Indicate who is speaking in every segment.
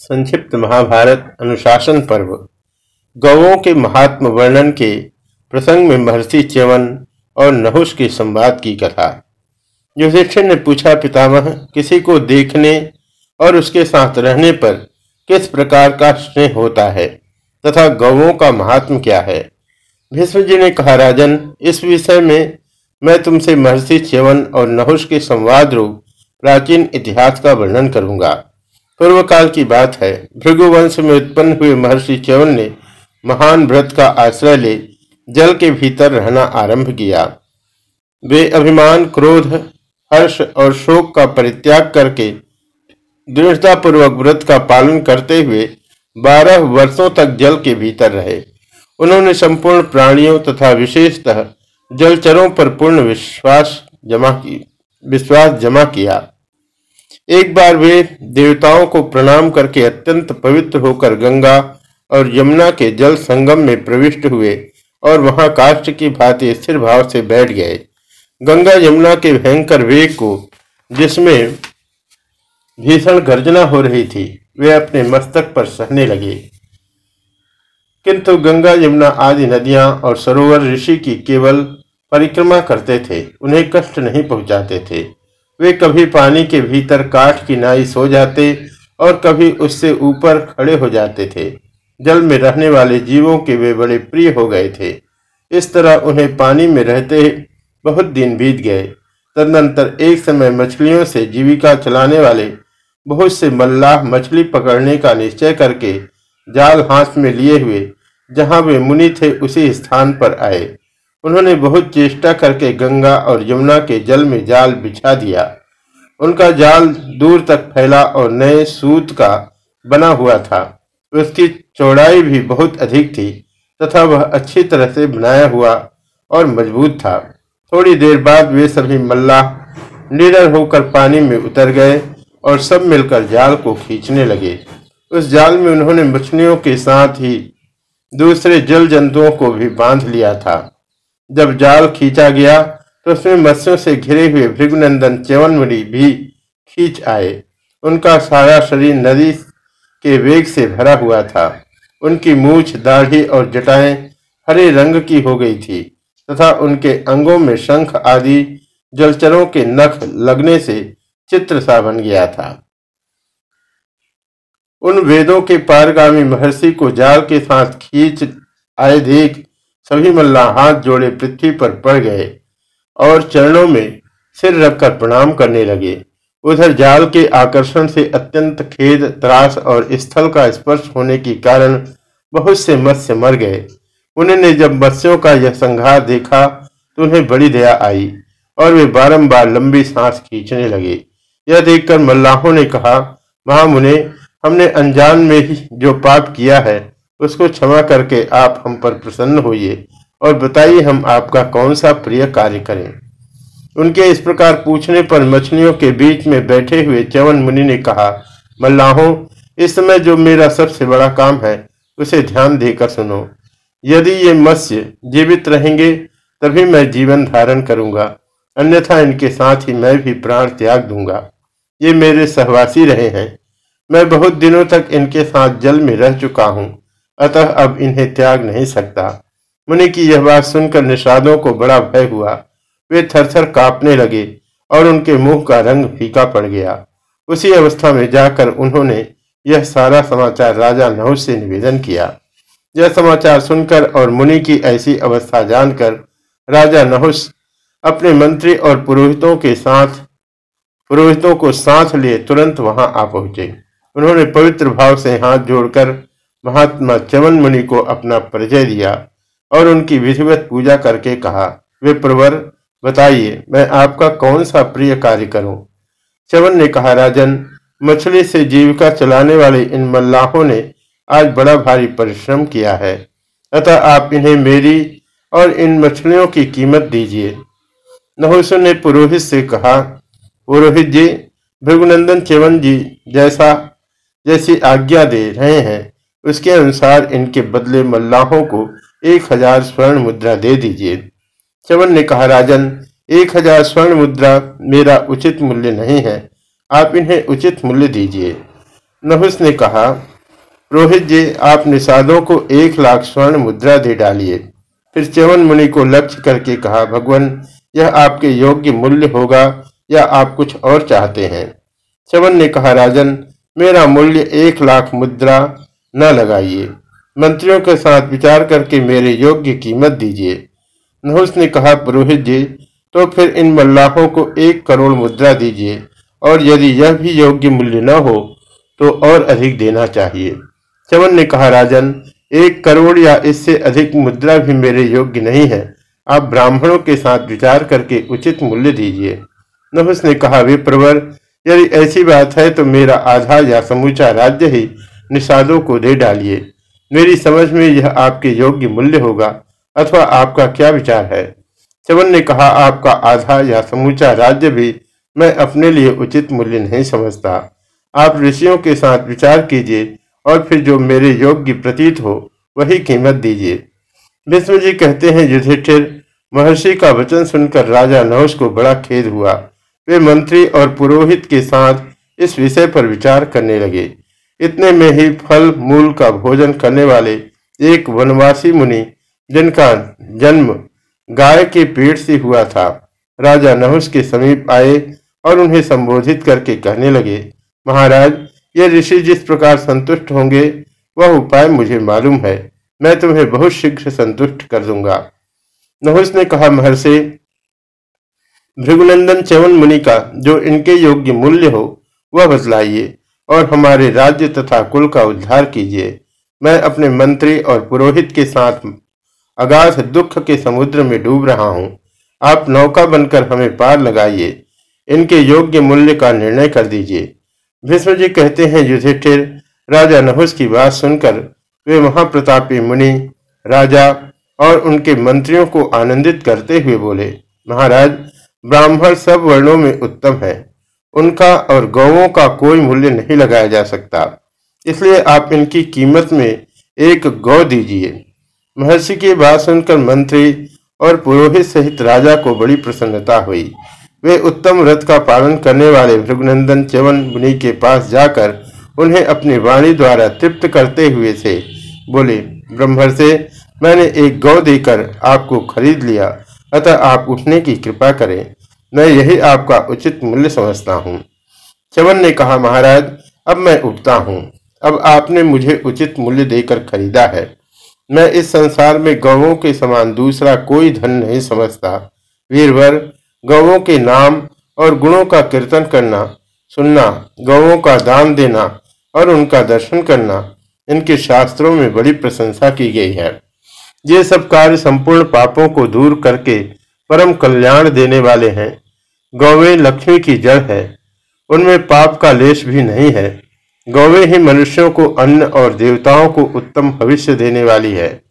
Speaker 1: संक्षिप्त महाभारत अनुशासन पर्व। गौों के महात्म वर्णन के प्रसंग में महर्षि च्यवन और नहुष के संवाद की कथा युधिष्ठिर ने पूछा, पितामह, किसी को देखने और उसके साथ रहने पर किस प्रकार का स्नेह होता है तथा गौों का महात्म क्या है? भीष्म जी ने कहा, राजन, इस विषय में मैं तुमसे महर्षि च्यवन और नहुष के संवाद रूप प्राचीन इतिहास का वर्णन करूँगा। पूर्व काल की बात है। भृगुवंश में उत्पन्न हुए महर्षि च्यवन ने महान व्रत का आश्रय ले जल के भीतर रहना आरंभ किया। वे अभिमान, क्रोध, हर्ष और शोक का परित्याग करके दृढ़तापूर्वक व्रत का पालन करते हुए बारह वर्षों तक जल के भीतर रहे। उन्होंने संपूर्ण प्राणियों तथा विशेषतः जलचरों पर पूर्ण विश्वास जमा की, विश्वास जमा किया। एक बार वे देवताओं को प्रणाम करके अत्यंत पवित्र होकर गंगा और यमुना के जल संगम में प्रविष्ट हुए और वहाँ काष्ट की भांति स्थिर भाव से बैठ गए। गंगा यमुना के भयंकर वेग को, जिसमें भीषण गर्जना हो रही थी, वे अपने मस्तक पर सहने लगे। किंतु गंगा यमुना आदि नदियाँ और सरोवर ऋषि की केवल परिक्रमा करते थे, उन्हें कष्ट नहीं पहुंचाते थे। वे कभी पानी के भीतर काठ की नाई सो जाते और कभी उससे ऊपर खड़े हो जाते थे। जल में रहने वाले जीवों के वे बड़े प्रिय हो गए थे। इस तरह उन्हें पानी में रहते बहुत दिन बीत गए। तदनंतर एक समय मछलियों से जीविका चलाने वाले बहुत से मल्लाह मछली पकड़ने का निश्चय करके जाल हाथ में लिए हुए, जहाँ वे मुनि थे, उसी स्थान पर आए। उन्होंने बहुत चेष्टा करके गंगा और यमुना के जल में जाल बिछा दिया। उनका जाल दूर तक फैला और नए सूत का बना हुआ था। उसकी चौड़ाई भी बहुत अधिक थी तथा वह अच्छी तरह से बनाया हुआ और मज़बूत था। थोड़ी देर बाद वे सभी मल्लाह निडर होकर पानी में उतर गए और सब मिलकर जाल को खींचने लगे। उस जाल में उन्होंने मछलियों के साथ ही दूसरे जल जंतुओं को भी बाँध लिया था। जब जाल खींचा गया तो उसमें मत्स्यों से घिरे हुए भृगुनंदन च्यवनमुनि भी खींच आए। उनका सारा शरीर नदी के वेग से भरा हुआ था। उनकी मूछ, दाढ़ी और जटाएँ हरे रंग की हो गई थी, तथा उनके अंगों में शंख आदि जलचरों के नख लगने से चित्र सा बन गया था। उन वेदों के पारगामी महर्षि को जाल के साथ खींच आए देख सभी मल्ला हाथ जोड़े पृथ्वी पर पड़ गए और चरणों में सिर रखकर प्रणाम करने लगे। उधर जाल के आकर्षण से अत्यंत खेद, त्रास और स्थल का स्पर्श होने के कारण बहुत से मत्स्य मर गए। उन्होंने जब मत्स्यों का यह संघार देखा तो उन्हें बड़ी दया आई और वे बारंबार लंबी सांस खींचने लगे। यह देखकर मल्लाहों ने कहा, महामुने, हमने अनजान में ही जो पाप किया है उसको क्षमा करके आप हम पर प्रसन्न होइए और बताइए हम आपका कौन सा प्रिय कार्य करें। उनके इस प्रकार पूछने पर मछलियों के बीच में बैठे हुए चवन मुनि ने कहा, मल्लाहों, इस समय जो मेरा सबसे बड़ा काम है, उसे ध्यान देकर सुनो। यदि ये मत्स्य जीवित रहेंगे, तभी मैं जीवन धारण करूँगा। अन्यथा इनके साथ ही मैं भी प्राण त्याग दूँगा। ये मेरे सहवासी रहे हैं। मैं बहुत दिनों तक इनके साथ जल में रह चुका हूँ। अतः अब इन्हें त्याग नहीं सकता। मुनि की यह बात सुनकर निषादों को बड़ा भय हुआ। वे थरथर कांपने लगे और उनके मुँह का रंग फीका पड़ गया। उसी अवस्था में जाकर उन्होंने यह सारा समाचार राजा नहुस से निवेदन किया। यह समाचार सुनकर और मुनि की ऐसी अवस्था जानकर राजा नहुस अपने मंत्री और पुरोहितों के साथ, पुरोहितों को साथ लिए तुरंत वहाँ आ पहुँचे। उन्होंने पवित्र भाव से हाथ जोड़कर महात्मा चमन मुनि को अपना परिचय दिया और उनकी विधिवत पूजा करके कहा वे प्रवर बताइए, मैं आपका कौन सा प्रिय कार्य करूँ? चवन ने कहा, राजन, मछली से जीविका चलाने वाले इन मल्लाहों ने आज बड़ा भारी परिश्रम किया है। अतः आप इन्हें मेरी और इन मछलियों की कीमत दीजिए। नहुस ने पुरोहित से कहा, पुरोहित जी, भृगुनंदन चवन जी जैसा, जैसी आज्ञा दे रहे हैं उसके अनुसार इनके बदले मल्लाहों को एक हज़ार स्वर्ण मुद्रा दे दीजिए। चवन ने कहा, राजन, एक हज़ार स्वर्ण मुद्रा मेरा उचित मूल्य नहीं है, आप इन्हें उचित मूल्य दीजिए। नहुस ने कहा, रोहित जी, आप निषादों को एक लाख स्वर्ण मुद्रा दे डालिए। फिर च्यवन मुनि को लक्ष्य करके कहा, भगवान, यह आपके योग्य मूल्य होगा या आप कुछ और चाहते हैं? च्यवन ने कहा, राजन, मेरा मूल्य एक लाख मुद्रा न लगाइए। मंत्रियों के साथ विचार करके मेरे योग्य कीमत दीजिए। नहुस ने कहा, पुरोहित जी तो फिर इन मल्लाहों को एक करोड़ मुद्रा दीजिए, और यदि यह भी योग्य मूल्य न हो तो और अधिक देना चाहिए। चवन ने कहा, राजन, एक करोड़ या इससे अधिक मुद्रा भी मेरे योग्य नहीं है। आप ब्राह्मणों के साथ विचार करके उचित मूल्य दीजिए। नहुस ने कहा विप्रवर यदि ऐसी बात है तो मेरा आधा या समूचा राज्य ही निषादों को दे डालिए। मेरी समझ में यह आपके योग्य मूल्य होगा, अथवा आपका क्या विचार है? चवन ने कहा, आपका आधा या समूचा राज्य भी मैं अपने लिए उचित मूल्य नहीं समझता। आप ऋषियों के साथ विचार कीजिए, और फिर जो मेरे योग्य प्रतीत हो, वही कीमत दीजिए। विष्णु जी कहते हैं, युधिष्ठिर, महर्षि का वचन सुनकर राजा नहुष को बड़ा खेद हुआ। वे मंत्री और पुरोहित के साथ इस विषय पर विचार करने लगे। इतने में ही फल मूल का भोजन करने वाले एक वनवासी मुनि, जिनका जन्म गाय के पेट से हुआ था, राजा नहुष के समीप आए और उन्हें संबोधित करके कहने लगे, महाराज, ये ऋषि जिस प्रकार संतुष्ट होंगे, वह उपाय मुझे मालूम है। मैं तुम्हें बहुत शीघ्र संतुष्ट कर दूँगा। नहुस ने कहा, महर्षि, भृगुनंदन चवन मुनि का जो इनके योग्य मूल्य हो, वह बतलाइए। और हमारे राज्य तथा कुल का उद्धार कीजिए। मैं अपने मंत्री और पुरोहित के साथ अगाध दुख के समुद्र में डूब रहा हूँ। आप नौका बनकर हमें पार लगाइए। इनके योग्य मूल्य का निर्णय कर दीजिए। भीष्म जी कहते हैं, युधिष्ठिर, राजा नहुस की बात सुनकर वे महाप्रतापी मुनि, राजा और उनके मंत्रियों को आनंदित करते हुए बोले, महाराज, ब्राह्मण सब वर्णों में उत्तम है। उनका और गौों का कोई मूल्य नहीं लगाया जा सकता। इसलिए आप इनकी कीमत में एक गौ दीजिए। महर्षि की बात सुनकर मंत्री और पुरोहित सहित राजा को बड़ी प्रसन्नता हुई। वे उत्तम व्रत का पालन करने वाले भृगनंदन च्यवन मुनि के पास जाकर उन्हें अपनी वाणी द्वारा तृप्त करते हुए से बोले ब्रह्मर से मैंने एक गौ देकर आपको खरीद लिया, अतः आप उठने की कृपा करें। मैं यही आपका उचित मूल्य समझता हूँ। चवन ने कहा, महाराज, अब मैं उठता हूँ। अब आपने मुझे उचित मूल्य देकर खरीदा है। मैं इस संसार में गौों के समान दूसरा कोई धन नहीं समझता। वीरवर गौों के नाम और गुणों का कीर्तन करना, सुनना गौों का दान देना और उनका दर्शन करना, इनके शास्त्रों में बड़ी प्रशंसा की गई है। ये सब कार्य संपूर्ण पापों को दूर करके परम कल्याण देने वाले हैं। गौवे लक्ष्मी की जड़ है। उनमें पाप का लेश भी नहीं है। गौवे ही मनुष्यों को अन्न और देवताओं को उत्तम भविष्य देने वाली है।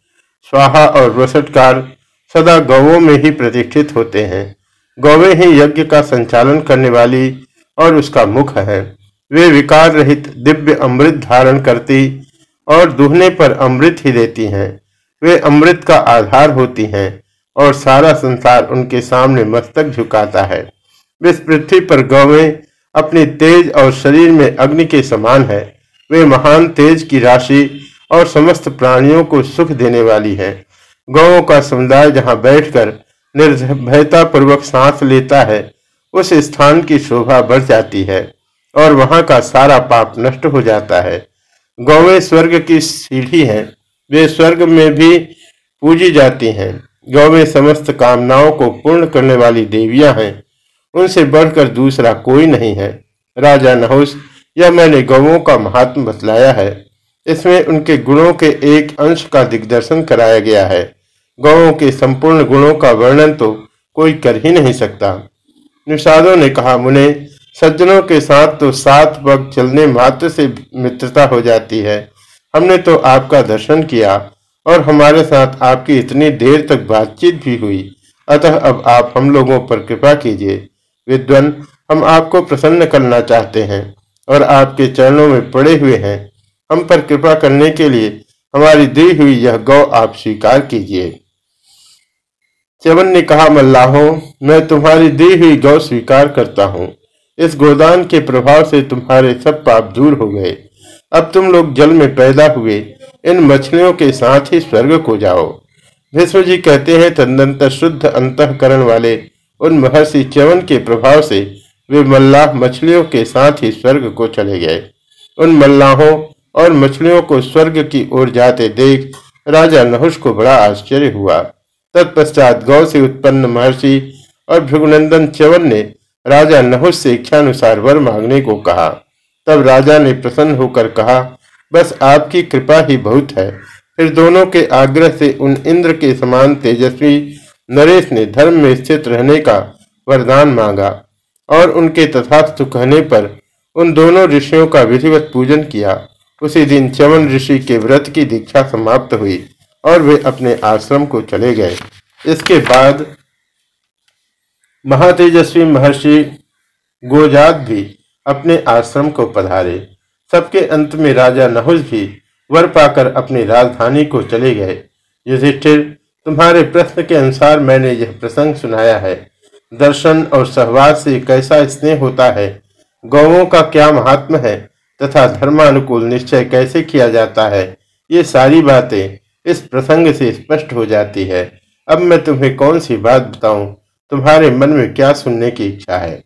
Speaker 1: स्वाहा और वसटकार सदा गौों में ही प्रतिष्ठित होते हैं। गौवे ही यज्ञ का संचालन करने वाली और उसका मुख है। वे विकार रहित दिव्य अमृत धारण करती और दुहने पर अमृत ही देती हैं। वे अमृत का आधार होती हैं। और सारा संसार उनके सामने मस्तक झुकाता है। इस पृथ्वी पर गौवें, अपने तेज और शरीर में अग्नि के समान है। वे महान तेज की राशि और समस्त प्राणियों को सुख देने वाली है। गौों का समुदाय जहाँ बैठकर निर्भयता पूर्वक सांस लेता है, उस स्थान की शोभा बढ़ जाती है और वहाँ का सारा पाप नष्ट हो जाता है। गौवे स्वर्ग की सीढ़ी हैं। वे स्वर्ग में भी पूजी जाती हैं। गौवे समस्त कामनाओं को पूर्ण करने वाली देवियाँ हैं। उनसे बढ़कर दूसरा कोई नहीं है। राजा नहुस, यह मैंने गौवों का महात्म बतलाया है। इसमें उनके गुणों के एक अंश का दिग्दर्शन कराया गया है। गौों के संपूर्ण गुणों का वर्णन तो कोई कर ही नहीं सकता। निषादों ने कहा, मुने, सज्जनों के साथ तो सात वक्त चलने मात्र से मित्रता हो जाती है। हमने तो आपका दर्शन किया। और हमारे साथ आपकी इतनी देर तक बातचीत भी हुई। अतः अब आप हम लोगों पर कृपा कीजिए। विद्वन, हम आपको प्रसन्न करना चाहते हैं और आपके चरणों में पड़े हुए हैं। हम पर कृपा करने के लिए हमारी दी हुई यह गौ आप स्वीकार कीजिए। चवन ने कहा, मल्लाहो, मैं तुम्हारी दी हुई गौ स्वीकार करता हूँ। इस गोदान के प्रभाव से तुम्हारे सब पाप दूर हो गए। अब तुम लोग जल में पैदा हुए इन मछलियों के साथ ही स्वर्ग को जाओ। विश्व जी कहते हैं, तदनंतर शुद्ध अंतकरण वाले उन महर्षि च्यवन के प्रभाव से वे मल्लाह मछलियों के साथ ही स्वर्ग को चले गए। उन मल्लाहों और मछलियों को स्वर्ग की ओर जाते देख राजा नहुष को बड़ा आश्चर्य हुआ। तत्पश्चात गौ से उत्पन्न महर्षि और भृगुनंदन च्यवन ने राजा नहुष से इच्छानुसार वर मांगने को कहा। तब राजा ने प्रसन्न होकर कहा बस आपकी कृपा ही बहुत है। फिर दोनों के आग्रह से उन इंद्र के समान तेजस्वी नरेश ने धर्म में स्थित रहने का वरदान मांगा और उनके तथास्तु कहने पर उन दोनों ऋषियों का विधिवत पूजन किया। उसी दिन चवन ऋषि के व्रत की दीक्षा समाप्त हुई और वे अपने आश्रम को चले गए। इसके बाद महातेजस्वी महर्षि गोजात भी अपने आश्रम को पधारे। सबके अंत में राजा नहुस भी वर पाकर अपनी राजधानी को चले गए। युधिष्ठिर, तुम्हारे प्रश्न के अनुसार मैंने यह प्रसंग सुनाया है। दर्शन और सहवास से कैसा स्नेह होता है? गौवों का क्या महात्म है? तथा धर्मानुकूल निश्चय कैसे किया जाता है? ये सारी बातें इस प्रसंग से स्पष्ट हो जाती है। अब मैं तुम्हें कौन सी बात बताऊँ? तुम्हारे मन में क्या सुनने की इच्छा है?